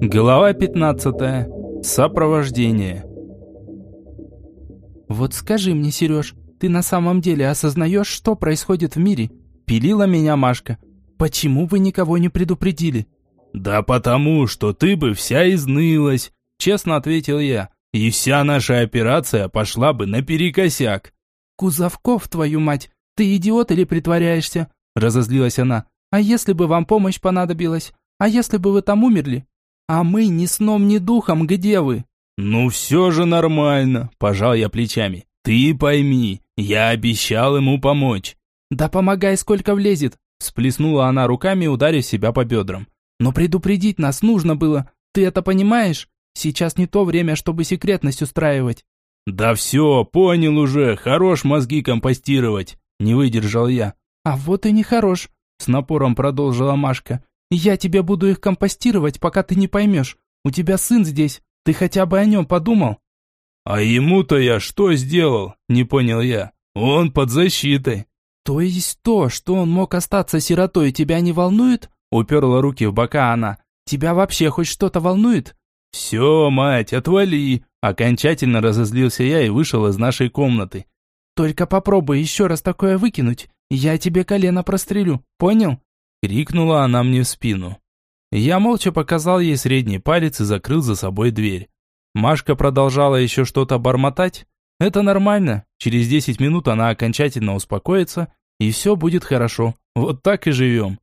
Глава 15. Сопровождение. Вот скажи мне, Сереж, ты на самом деле осознаешь, что происходит в мире? Пилила меня Машка. Почему вы никого не предупредили? Да потому, что ты бы вся изнылась, честно ответил я. И вся наша операция пошла бы наперекосяк. Кузовков, твою мать, ты идиот или притворяешься? Разозлилась она. А если бы вам помощь понадобилась? А если бы вы там умерли? А мы ни сном, ни духом, где вы? Ну все же нормально, пожал я плечами. Ты пойми, я обещал ему помочь. Да помогай, сколько влезет, всплеснула она руками, ударив себя по бедрам. Но предупредить нас нужно было. Ты это понимаешь? Сейчас не то время, чтобы секретность устраивать. Да все, понял уже, хорош мозги компостировать, не выдержал я. А вот и не хорош, с напором продолжила Машка. Я тебе буду их компостировать, пока ты не поймешь. У тебя сын здесь. Ты хотя бы о нем подумал?» «А ему-то я что сделал?» – не понял я. «Он под защитой». «То есть то, что он мог остаться сиротой, тебя не волнует?» – уперла руки в бока она. «Тебя вообще хоть что-то волнует?» «Все, мать, отвали!» Окончательно разозлился я и вышел из нашей комнаты. «Только попробуй еще раз такое выкинуть, я тебе колено прострелю, понял?» Крикнула она мне в спину. Я молча показал ей средний палец и закрыл за собой дверь. Машка продолжала еще что-то бормотать. Это нормально, через 10 минут она окончательно успокоится, и все будет хорошо. Вот так и живем.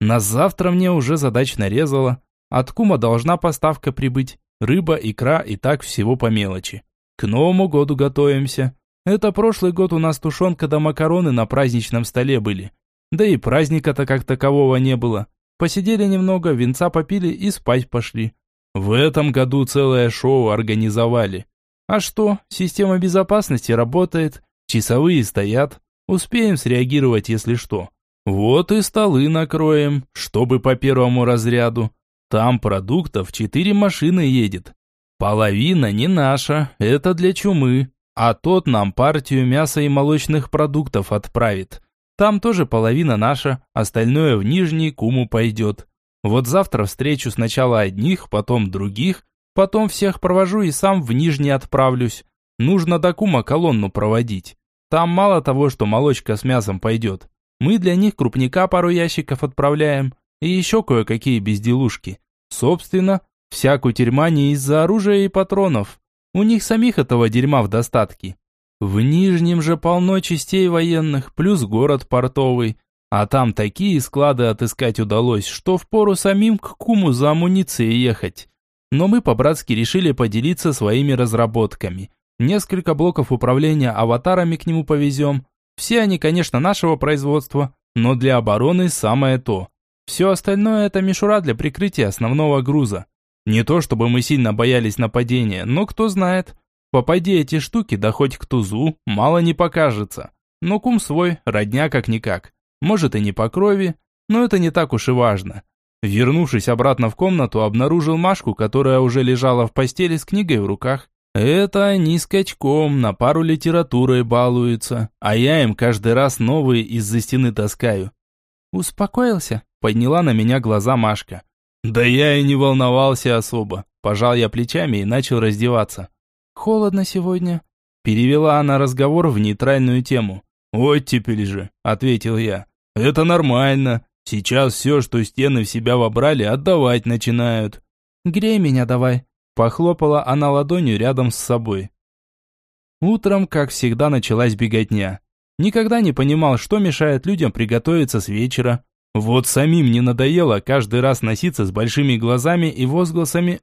На завтра мне уже задач нарезала. От кума должна поставка прибыть. Рыба, икра и так всего по мелочи. К Новому году готовимся. Это прошлый год у нас тушенка да макароны на праздничном столе были. Да и праздника-то как такового не было. Посидели немного, винца попили и спать пошли. В этом году целое шоу организовали. А что, система безопасности работает, часовые стоят, успеем среагировать, если что. Вот и столы накроем, чтобы по первому разряду. Там продуктов четыре машины едет. Половина не наша, это для чумы, а тот нам партию мяса и молочных продуктов отправит. Там тоже половина наша, остальное в Нижний Куму пойдет. Вот завтра встречу сначала одних, потом других, потом всех провожу и сам в Нижний отправлюсь. Нужно до Кума колонну проводить. Там мало того, что молочка с мясом пойдет. Мы для них крупника пару ящиков отправляем и еще кое-какие безделушки. Собственно, вся кутерьма не из-за оружия и патронов. У них самих этого дерьма в достатке. В Нижнем же полно частей военных, плюс город портовый. А там такие склады отыскать удалось, что впору самим к куму за амуницией ехать. Но мы по-братски решили поделиться своими разработками. Несколько блоков управления аватарами к нему повезем. Все они, конечно, нашего производства, но для обороны самое то. Все остальное это мишура для прикрытия основного груза. Не то чтобы мы сильно боялись нападения, но кто знает, Попади эти штуки, да хоть к тузу, мало не покажется. Но кум свой, родня как-никак. Может и не по крови, но это не так уж и важно. Вернувшись обратно в комнату, обнаружил Машку, которая уже лежала в постели с книгой в руках. Это они скачком на пару литературы балуются, а я им каждый раз новые из-за стены таскаю. «Успокоился?» – подняла на меня глаза Машка. «Да я и не волновался особо». Пожал я плечами и начал раздеваться. Холодно сегодня. Перевела она разговор в нейтральную тему. «Оттепель же», — ответил я. «Это нормально. Сейчас все, что стены в себя вобрали, отдавать начинают». «Грей меня давай», — похлопала она ладонью рядом с собой. Утром, как всегда, началась беготня. Никогда не понимал, что мешает людям приготовиться с вечера. Вот самим не надоело каждый раз носиться с большими глазами и возгласами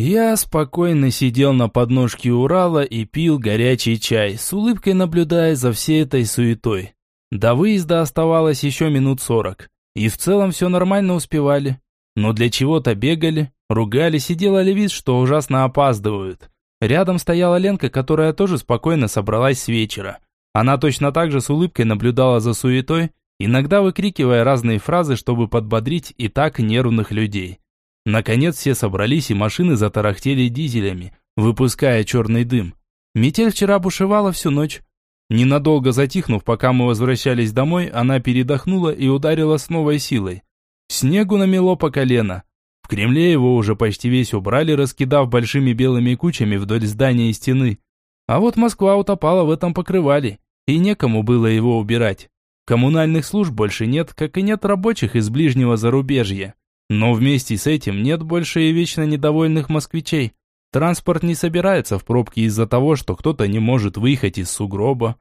я спокойно сидел на подножке Урала и пил горячий чай, с улыбкой наблюдая за всей этой суетой. До выезда оставалось еще минут сорок, и в целом все нормально успевали. Но для чего-то бегали, ругались и делали вид, что ужасно опаздывают. Рядом стояла Ленка, которая тоже спокойно собралась с вечера. Она точно так же с улыбкой наблюдала за суетой, иногда выкрикивая разные фразы, чтобы подбодрить и так нервных людей. Наконец все собрались и машины затарахтели дизелями, выпуская черный дым. Метель вчера бушевала всю ночь. Ненадолго затихнув, пока мы возвращались домой, она передохнула и ударила с новой силой. Снегу намело по колено. В Кремле его уже почти весь убрали, раскидав большими белыми кучами вдоль здания и стены. А вот Москва утопала в этом покрывале, и некому было его убирать. Коммунальных служб больше нет, как и нет рабочих из ближнего зарубежья. Но вместе с этим нет больше и вечно недовольных москвичей. Транспорт не собирается в пробки из-за того, что кто-то не может выехать из сугроба.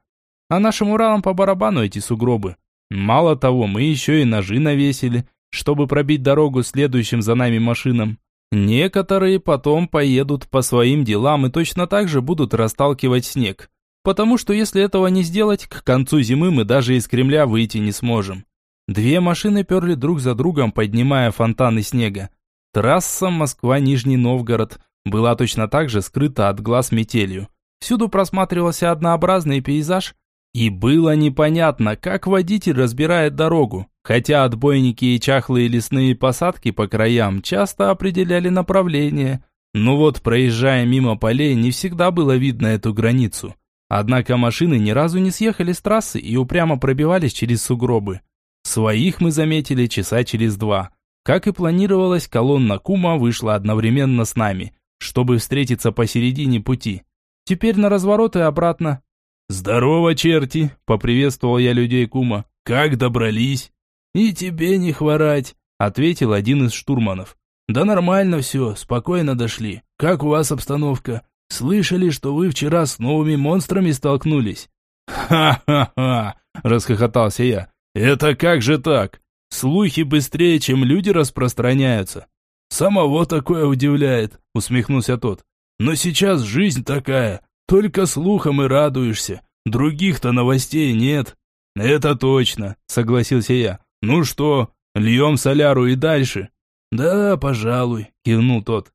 А нашим Уралам по барабану эти сугробы. Мало того, мы еще и ножи навесили, чтобы пробить дорогу следующим за нами машинам. Некоторые потом поедут по своим делам и точно так же будут расталкивать снег. Потому что если этого не сделать, к концу зимы мы даже из Кремля выйти не сможем. Две машины перли друг за другом, поднимая фонтаны снега. Трасса Москва-Нижний Новгород была точно так же скрыта от глаз метелью. Всюду просматривался однообразный пейзаж, и было непонятно, как водитель разбирает дорогу, хотя отбойники и чахлые лесные посадки по краям часто определяли направление. Но вот, проезжая мимо полей, не всегда было видно эту границу. Однако машины ни разу не съехали с трассы и упрямо пробивались через сугробы. Своих мы заметили часа через два. Как и планировалось, колонна Кума вышла одновременно с нами, чтобы встретиться посередине пути. Теперь на разворот и обратно. «Здорово, черти!» – поприветствовал я людей Кума. «Как добрались?» «И тебе не хворать», – ответил один из штурманов. «Да нормально все, спокойно дошли. Как у вас обстановка? Слышали, что вы вчера с новыми монстрами столкнулись?» «Ха-ха-ха!» – расхохотался я. «Это как же так? Слухи быстрее, чем люди распространяются». «Самого такое удивляет», — усмехнулся тот. «Но сейчас жизнь такая, только слухом и радуешься. Других-то новостей нет». «Это точно», — согласился я. «Ну что, льем соляру и дальше?» «Да, пожалуй», — кивнул тот.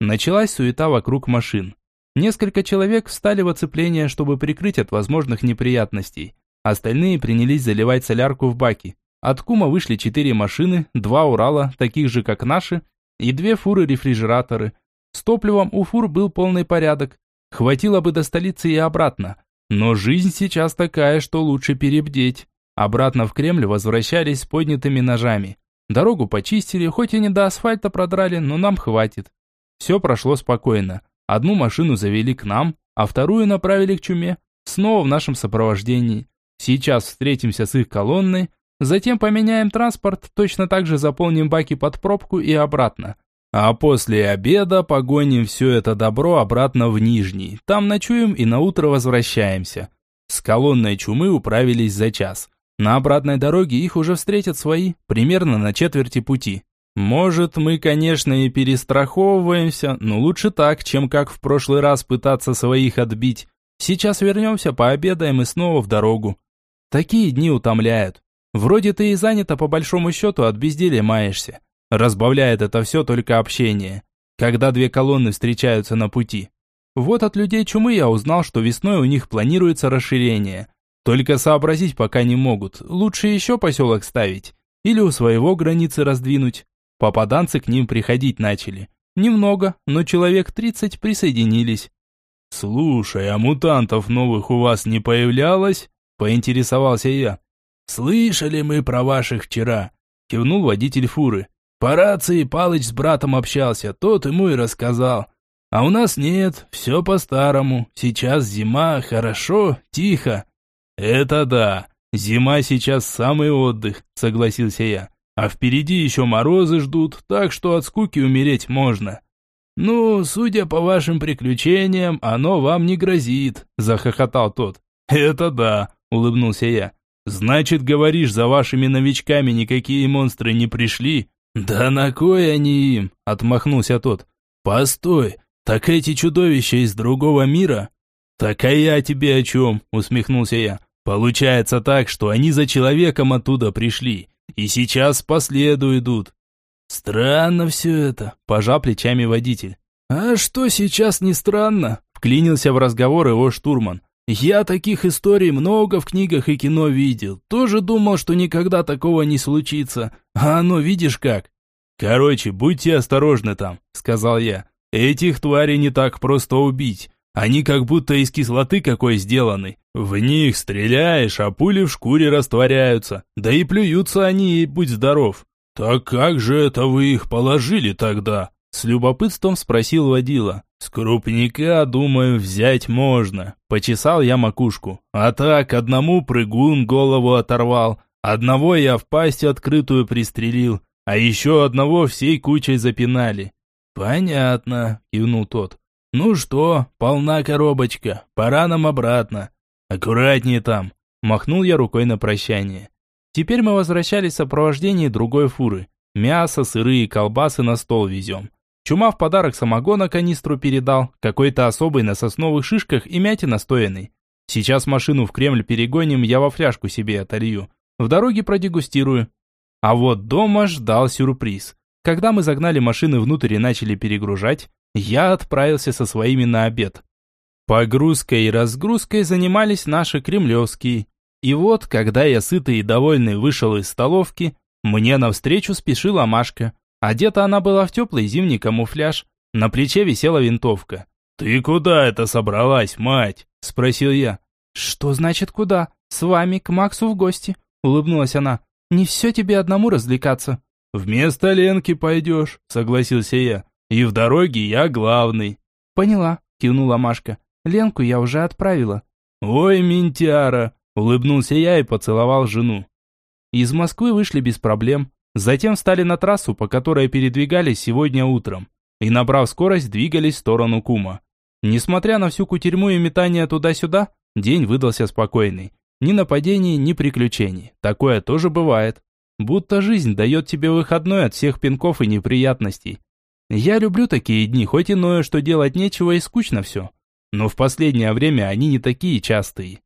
Началась суета вокруг машин. Несколько человек встали в оцепление, чтобы прикрыть от возможных неприятностей. Остальные принялись заливать солярку в баки. От кума вышли четыре машины, два Урала, таких же как наши, и две фуры-рефрижераторы. С топливом у фур был полный порядок. Хватило бы до столицы и обратно. Но жизнь сейчас такая, что лучше перебдеть. Обратно в Кремль возвращались с поднятыми ножами. Дорогу почистили, хоть и не до асфальта продрали, но нам хватит. Все прошло спокойно. Одну машину завели к нам, а вторую направили к чуме. Снова в нашем сопровождении. Сейчас встретимся с их колонной, затем поменяем транспорт, точно так же заполним баки под пробку и обратно. А после обеда погоним все это добро обратно в Нижний. Там ночуем и на утро возвращаемся. С колонной чумы управились за час. На обратной дороге их уже встретят свои, примерно на четверти пути. Может, мы, конечно, и перестраховываемся, но лучше так, чем как в прошлый раз пытаться своих отбить. Сейчас вернемся, пообедаем и снова в дорогу. Такие дни утомляют. Вроде ты и занята по большому счету от безделия маешься. Разбавляет это все только общение. Когда две колонны встречаются на пути. Вот от людей чумы я узнал, что весной у них планируется расширение. Только сообразить пока не могут. Лучше еще поселок ставить. Или у своего границы раздвинуть. Попаданцы к ним приходить начали. Немного, но человек 30 присоединились. «Слушай, а мутантов новых у вас не появлялось?» Поинтересовался я. «Слышали мы про ваших вчера», – кивнул водитель фуры. «По рации Палыч с братом общался, тот ему и рассказал. А у нас нет, все по-старому. Сейчас зима, хорошо, тихо». «Это да, зима сейчас самый отдых», – согласился я. «А впереди еще морозы ждут, так что от скуки умереть можно». «Ну, судя по вашим приключениям, оно вам не грозит», – захохотал тот. «Это да», улыбнулся я. Значит, говоришь, за вашими новичками никакие монстры не пришли? Да на кой они им? отмахнулся тот. Постой, так эти чудовища из другого мира? Так а я тебе о чем? усмехнулся я. Получается так, что они за человеком оттуда пришли, и сейчас по следу идут. Странно все это, пожал плечами водитель. А что сейчас не странно? Вклинился в разговор его штурман. Я таких историй много в книгах и кино видел. Тоже думал, что никогда такого не случится. А оно видишь как. Короче, будьте осторожны там, сказал я. Этих тварей не так просто убить. Они как будто из кислоты какой сделаны. В них стреляешь, а пули в шкуре растворяются. Да и плюются они, будь здоров. «Так как же это вы их положили тогда?» С любопытством спросил водила. «С крупника, думаю, взять можно». Почесал я макушку. А так, одному прыгун голову оторвал, одного я в пасть открытую пристрелил, а еще одного всей кучей запинали. «Понятно», — кивнул тот. «Ну что, полна коробочка, пора нам обратно. Аккуратнее там», — махнул я рукой на прощание. Теперь мы возвращались в сопровождении другой фуры. Мясо, сыры и колбасы на стол везем. Чума в подарок самогона канистру передал, какой-то особый на сосновых шишках и мяте настоянный. Сейчас машину в Кремль перегоним, я во фляжку себе отолью. В дороге продегустирую. А вот дома ждал сюрприз. Когда мы загнали машины внутрь и начали перегружать, я отправился со своими на обед. Погрузкой и разгрузкой занимались наши кремлевские. И вот, когда я сытый и довольный вышел из столовки, мне навстречу спешила Машка. Одета она была в теплый зимний камуфляж, на плече висела винтовка. «Ты куда это собралась, мать?» – спросил я. «Что значит куда? С вами к Максу в гости», – улыбнулась она. «Не все тебе одному развлекаться». «Вместо Ленки пойдешь», – согласился я. «И в дороге я главный». «Поняла», – кивнула Машка. «Ленку я уже отправила». «Ой, ментяра», – улыбнулся я и поцеловал жену. Из Москвы вышли без проблем. Затем встали на трассу, по которой передвигались сегодня утром, и, набрав скорость, двигались в сторону Кума. Несмотря на всю кутерьму и метание туда-сюда, день выдался спокойный. Ни нападений, ни приключений. Такое тоже бывает. Будто жизнь дает тебе выходной от всех пинков и неприятностей. Я люблю такие дни, хоть и ною, что делать нечего и скучно все. Но в последнее время они не такие частые.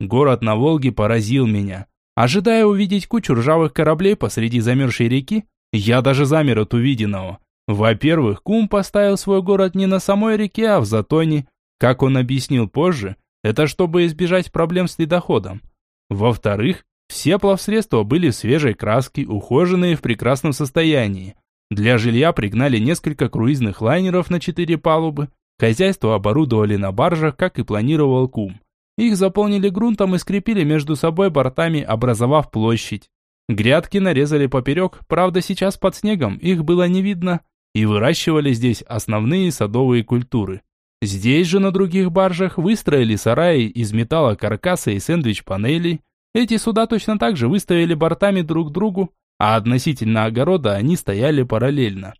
Город на Волге поразил меня. Ожидая увидеть кучу ржавых кораблей посреди замерзшей реки, я даже замер от увиденного. Во-первых, Кум поставил свой город не на самой реке, а в Затоне. Как он объяснил позже, это чтобы избежать проблем с ледоходом. Во-вторых, все плавсредства были в свежей краске, ухоженные в прекрасном состоянии. Для жилья пригнали несколько круизных лайнеров на четыре палубы. Хозяйство оборудовали на баржах, как и планировал Кум. Их заполнили грунтом и скрепили между собой бортами, образовав площадь. Грядки нарезали поперек, правда сейчас под снегом их было не видно, и выращивали здесь основные садовые культуры. Здесь же на других баржах выстроили сараи из металла каркаса и сэндвич-панелей. Эти суда точно так же выставили бортами друг к другу, а относительно огорода они стояли параллельно.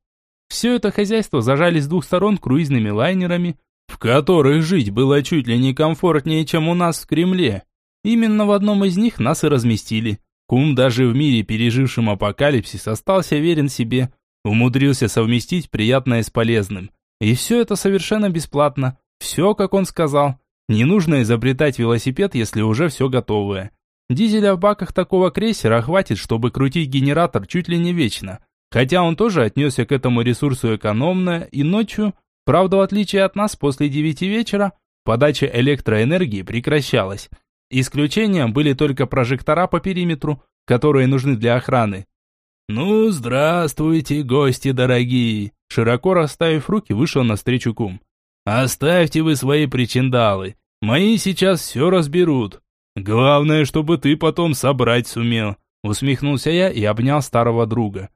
Все это хозяйство зажали с двух сторон круизными лайнерами, в которых жить было чуть ли не комфортнее, чем у нас в Кремле. Именно в одном из них нас и разместили. Кум даже в мире, пережившем апокалипсис, остался верен себе, умудрился совместить приятное с полезным. И все это совершенно бесплатно. Все, как он сказал. Не нужно изобретать велосипед, если уже все готовое. Дизеля в баках такого крейсера хватит, чтобы крутить генератор чуть ли не вечно. Хотя он тоже отнесся к этому ресурсу экономно, и ночью Правда, в отличие от нас, после девяти вечера подача электроэнергии прекращалась. Исключением были только прожектора по периметру, которые нужны для охраны. «Ну, здравствуйте, гости дорогие!» Широко расставив руки, вышел навстречу кум. «Оставьте вы свои причиндалы. Мои сейчас все разберут. Главное, чтобы ты потом собрать сумел». Усмехнулся я и обнял старого друга.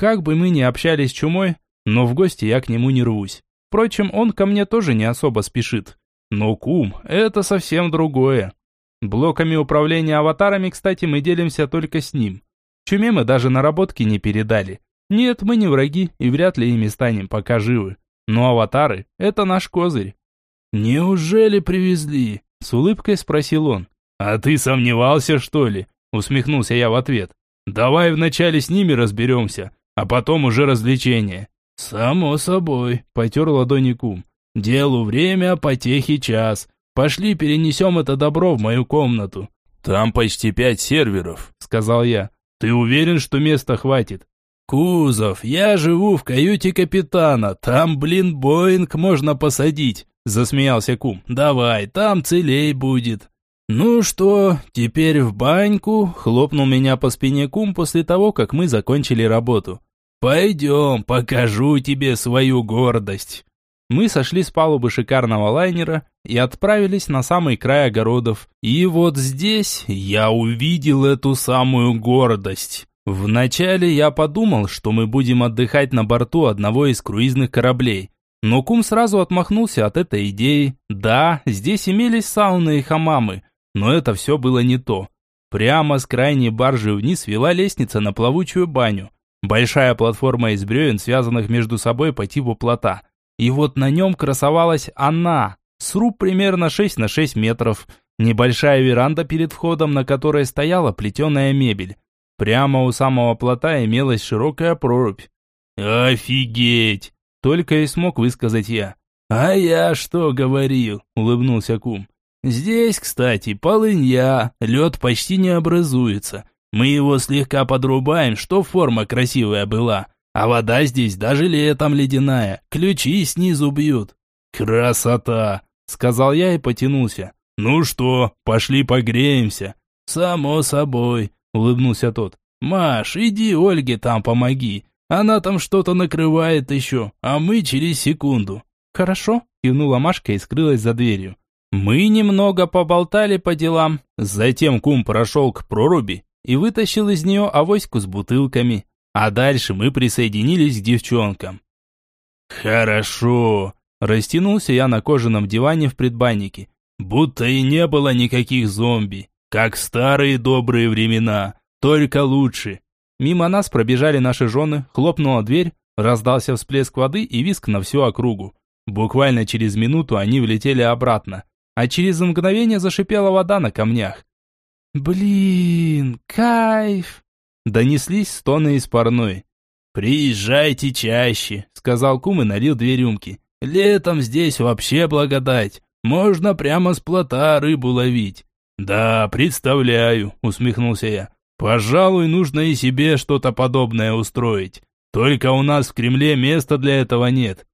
Как бы мы ни общались чумой, но в гости я к нему не рвусь. Впрочем, он ко мне тоже не особо спешит. Но кум – это совсем другое. Блоками управления аватарами, кстати, мы делимся только с ним. Чуме мы даже наработки не передали. Нет, мы не враги и вряд ли ими станем, пока живы. Но аватары – это наш козырь. «Неужели привезли?» – с улыбкой спросил он. «А ты сомневался, что ли?» – усмехнулся я в ответ. «Давай вначале с ними разберемся, а потом уже развлечения. «Само собой», — потер ладони кум. «Делу время, потехи час. Пошли перенесем это добро в мою комнату». «Там почти пять серверов», — сказал я. «Ты уверен, что места хватит?» «Кузов, я живу в каюте капитана. Там, блин, Боинг можно посадить», — засмеялся кум. «Давай, там целей будет». «Ну что, теперь в баньку?» — хлопнул меня по спине кум после того, как мы закончили работу. «Пойдем, покажу тебе свою гордость». Мы сошли с палубы шикарного лайнера и отправились на самый край огородов. И вот здесь я увидел эту самую гордость. Вначале я подумал, что мы будем отдыхать на борту одного из круизных кораблей. Но кум сразу отмахнулся от этой идеи. Да, здесь имелись сауны и хамамы, но это все было не то. Прямо с крайней баржи вниз вела лестница на плавучую баню. Большая платформа из бревен, связанных между собой по типу плота. И вот на нем красовалась она. Сруб примерно 6 на 6 метров. Небольшая веранда перед входом, на которой стояла плетеная мебель. Прямо у самого плота имелась широкая прорубь. «Офигеть!» Только и смог высказать я. «А я что говорил?» – улыбнулся кум. «Здесь, кстати, полынья, лед почти не образуется. Мы его слегка подрубаем, чтоб форма красивая была. А вода здесь даже летом ледяная, ключи снизу бьют». «Красота!» – сказал я и потянулся. «Ну что, пошли погреемся?» «Само собой», – улыбнулся тот. «Маш, иди Ольге там помоги. Она там что-то накрывает еще, а мы через секунду». «Хорошо», – кивнула Машка и скрылась за дверью. Мы немного поболтали по делам. Затем кум прошел к проруби и вытащил из нее авоську с бутылками. А дальше мы присоединились к девчонкам. «Хорошо», – растянулся я на кожаном диване в предбаннике. «Будто и не было никаких зомби, как старые добрые времена, только лучше. Мимо нас пробежали наши жены, хлопнула дверь, раздался всплеск воды и виск на всю округу. Буквально через минуту они влетели обратно, а через мгновение зашипела вода на камнях. «Блин, кайф!» Донеслись стоны из парной. «Приезжайте чаще», — сказал кум и налил две рюмки. «Летом здесь вообще благодать. Можно прямо с плота рыбу ловить». «Да, представляю», — усмехнулся я. Пожалуй, нужно и себе что-то подобное устроить. Только у нас в Кремле места для этого нет.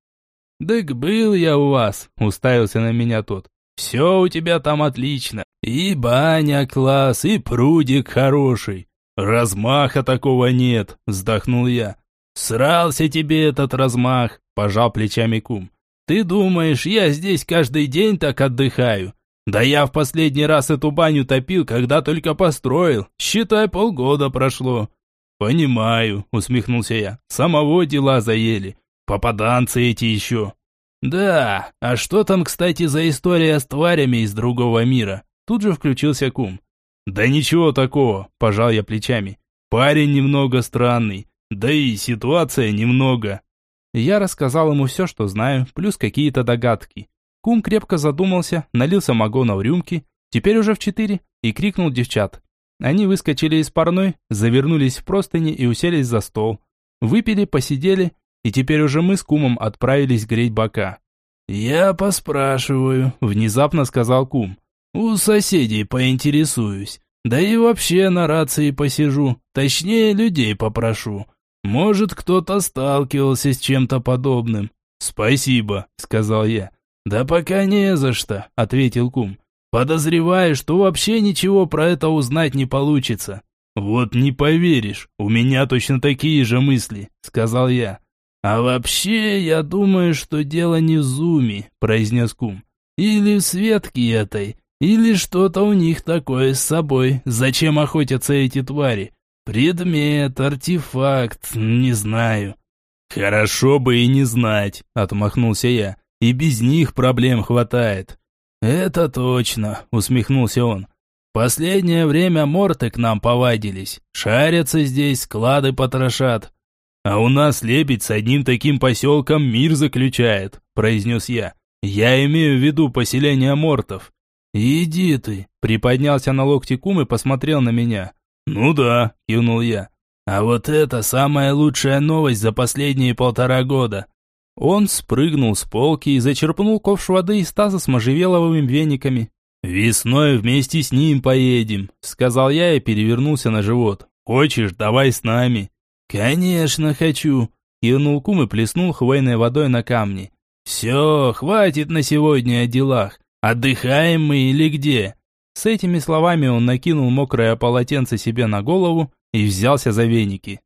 «Так был я у вас», — уставился на меня тот. «Все у тебя там отлично. И баня класс, и прудик хороший. Размаха такого нет», — вздохнул я. «Срался тебе этот размах», — пожал плечами кум. «Ты думаешь, я здесь каждый день так отдыхаю? Да я в последний раз эту баню топил, когда только построил. Считай, полгода прошло. Понимаю, усмехнулся я. Самого дела заели. Попаданцы эти еще. Да, а что там, кстати, за история с тварями из другого мира? Тут же включился кум. Да ничего такого, пожал я плечами. Парень немного странный, да и ситуация немного. Я рассказал ему все, что знаю, плюс какие-то догадки. Кум крепко задумался, налил самогона в рюмки, теперь уже в четыре, и крикнул девчат. Они выскочили из парной, завернулись в простыни и уселись за стол. Выпили, посидели, и теперь уже мы с кумом отправились греть бока. «Я поспрашиваю», — внезапно сказал кум. «У соседей поинтересуюсь. Да и вообще на рации посижу, точнее людей попрошу. Может, кто-то сталкивался с чем-то подобным». «Спасибо», — сказал я. «Да пока не за что», — ответил кум. «Подозреваю, что вообще ничего про это узнать не получится». «Вот не поверишь, у меня точно такие же мысли», — сказал я. «А вообще, я думаю, что дело не в зуме», — произнес кум. «Или в Светке этой, или что-то у них такое с собой. Зачем охотятся эти твари? Предмет, артефакт, не знаю». «Хорошо бы и не знать», — отмахнулся я. И без них проблем хватает. Это точно, усмехнулся он. Последнее время морты к нам повадились. Шарятся здесь, склады потрошат. А у нас лебедь с одним таким поселком мир заключает, произнес я. Я имею в виду поселение мортов. Иди ты, приподнялся на локти кум и посмотрел на меня. Ну да, кивнул я. А вот это самая лучшая новость за последние полтора года. Он спрыгнул с полки и зачерпнул ковш воды из таза с можжевеловыми вениками. «Весной вместе с ним поедем», — сказал я и перевернулся на живот. «Хочешь, давай с нами». «Конечно хочу», — кивнул кум и плеснул хвойной водой на камни. «Все, хватит на сегодня о делах. Отдыхаем мы или где?» С этими словами он накинул мокрое полотенце себе на голову и взялся за веники.